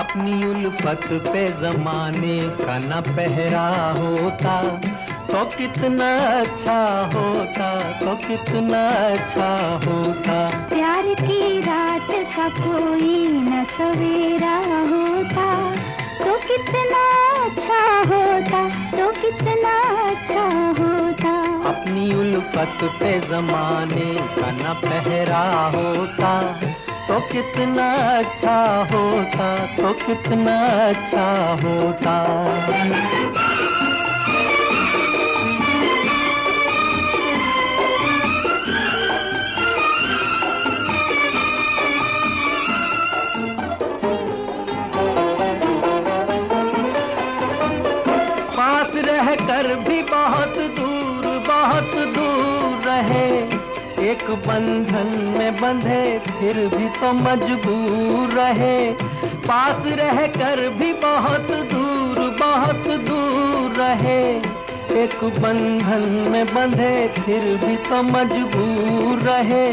उल्फत पे जमाने का न पहरा होता तो कितना अच्छा होता तो कितना अच्छा होता। प्यार की रात का कोई न सवेरा होता तो कितना अच्छा होता तो कितना अच्छा होता। अपनी उल्फत पे जमाने का न पहरा होता कितना अच्छा होता तो कितना अच्छा होता। पास रह कर भी बहुत एक बंधन में बंधे, फिर भी तो मजबूर रहे। पास रह कर भी बहुत दूर बहुत दूर रहे। एक बंधन में बंधे, फिर भी तो मजबूर रहे।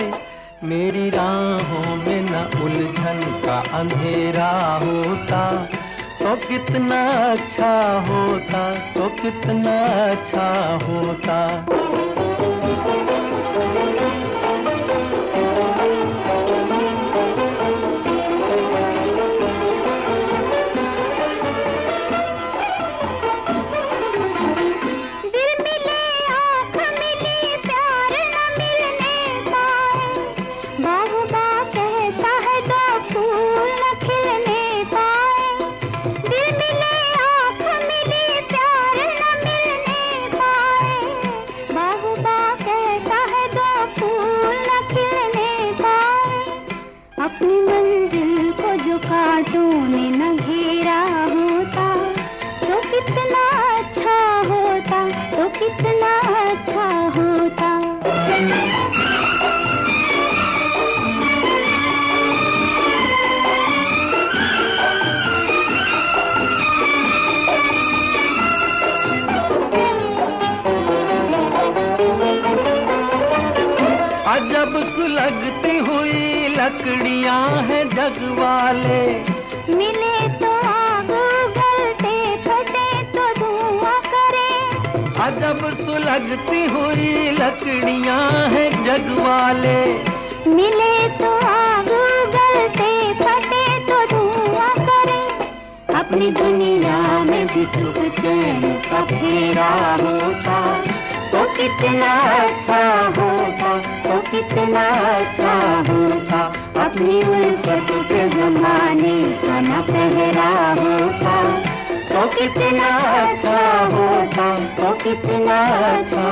मेरी राहों में न उलझन का अंधेरा होता तो कितना अच्छा होता तो कितना अच्छा होता। अजब सुलगती हुई लकड़ियाँ हैं जग वाले। मिले तो आग उगलते फटे तो धुआँ करे। अजब सुलगती हुई लकड़ियाँ हैं जग वाले। मिले तो आग उगलते फटे तो धुआँ करे। अपनी दुनिया में भी सुख चैन का फेरा होता तो कितना अच्छा होता। कितना अच्छा होता। अपनी उल्फत के जमाने का न पहरा होता। तो कितना अच्छा होता तो कितना अच्छा